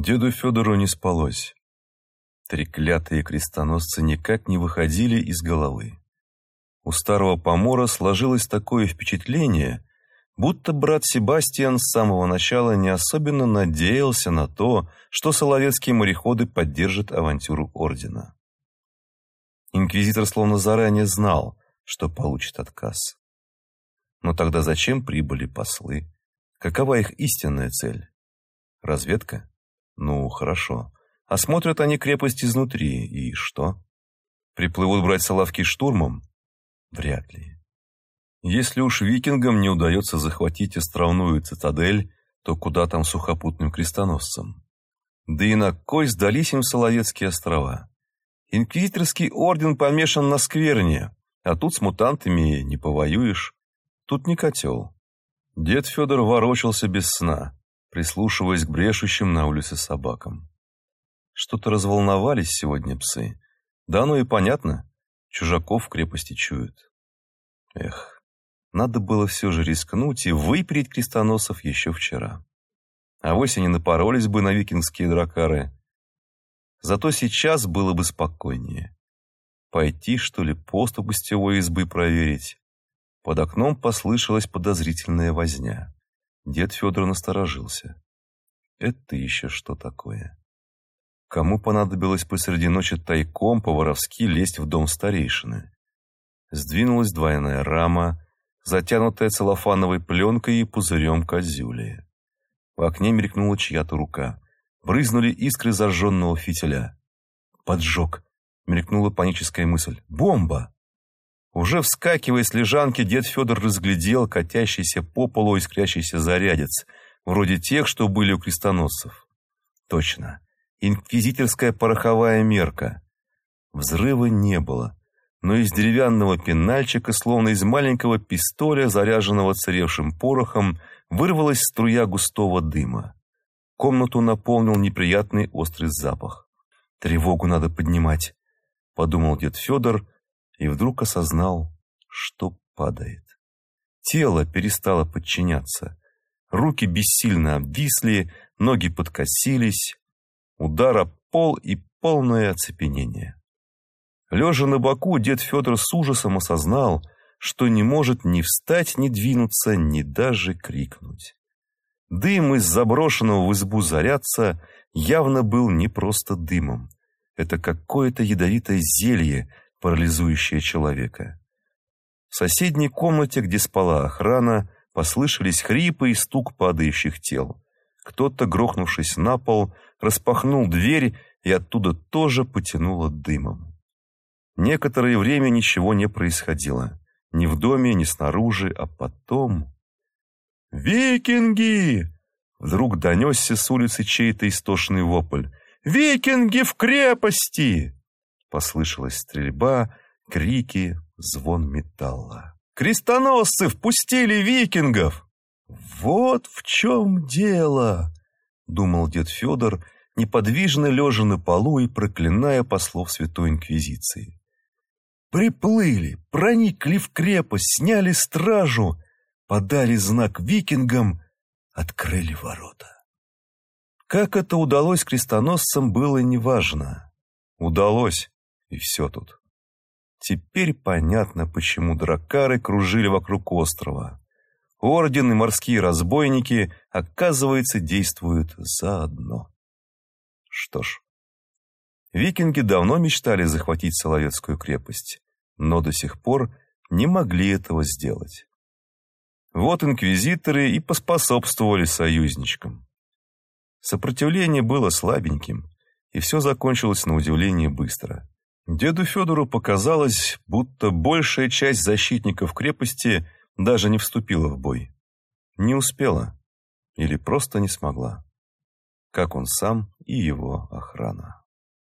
Деду Федору не спалось. Треклятые крестоносцы никак не выходили из головы. У старого помора сложилось такое впечатление, будто брат Себастьян с самого начала не особенно надеялся на то, что соловецкие мореходы поддержат авантюру ордена. Инквизитор словно заранее знал, что получит отказ. Но тогда зачем прибыли послы? Какова их истинная цель? Разведка? Ну, хорошо. Осмотрят они крепость изнутри, и что? Приплывут брать Соловки штурмом? Вряд ли. Если уж викингам не удается захватить островную цитадель, то куда там сухопутным крестоносцам? Да и на кой сдались им Соловецкие острова? Инквизиторский орден помешан на скверне, а тут с мутантами не повоюешь. Тут не котел. Дед Федор ворочался без сна, прислушиваясь к брешущим на улице собакам. Что-то разволновались сегодня псы. Да оно и понятно, чужаков в крепости чуют. Эх, надо было все же рискнуть и выпереть крестоносов еще вчера. А вось они напоролись бы на викингские дракары. Зато сейчас было бы спокойнее. Пойти, что ли, пост у гостевой избы проверить. Под окном послышалась подозрительная возня. Дед Федор насторожился. Это еще что такое? Кому понадобилось посреди ночи тайком по-воровски лезть в дом старейшины? Сдвинулась двойная рама, затянутая целлофановой пленкой и пузырем козюли. В окне мелькнула чья-то рука. Брызнули искры зажженного фитиля. «Поджог!» — мелькнула паническая мысль. «Бомба!» Уже вскакивая с лежанки, дед Федор разглядел катящийся по полу искрящийся зарядец, вроде тех, что были у крестоносцев. Точно. Инквизиторская пороховая мерка. Взрыва не было но из деревянного пенальчика, словно из маленького пистоля, заряженного царевшим порохом, вырвалась струя густого дыма. Комнату наполнил неприятный острый запах. «Тревогу надо поднимать», — подумал дед Федор и вдруг осознал, что падает. Тело перестало подчиняться. Руки бессильно обвисли, ноги подкосились. Удар о пол и полное оцепенение. Лежа на боку, дед Федор с ужасом осознал, что не может ни встать, ни двинуться, ни даже крикнуть. Дым из заброшенного в избу зарядца явно был не просто дымом. Это какое-то ядовитое зелье, парализующее человека. В соседней комнате, где спала охрана, послышались хрипы и стук падающих тел. Кто-то, грохнувшись на пол, распахнул дверь, и оттуда тоже потянуло дымом. Некоторое время ничего не происходило. Ни в доме, ни снаружи, а потом... «Викинги!» Вдруг донесся с улицы чей-то истошный вопль. «Викинги в крепости!» Послышалась стрельба, крики, звон металла. «Крестоносцы впустили викингов!» «Вот в чем дело!» — думал дед Федор, неподвижно лежа на полу и проклиная послов Святой Инквизиции. Приплыли, проникли в крепость, сняли стражу, подали знак викингам, открыли ворота. Как это удалось крестоносцам, было неважно. Удалось, и все тут. Теперь понятно, почему дракары кружили вокруг острова. Орден и морские разбойники, оказывается, действуют заодно. Что ж, Викинги давно мечтали захватить Соловецкую крепость, но до сих пор не могли этого сделать. Вот инквизиторы и поспособствовали союзничкам. Сопротивление было слабеньким, и все закончилось на удивление быстро. Деду Федору показалось, будто большая часть защитников крепости даже не вступила в бой. Не успела или просто не смогла, как он сам и его охрана.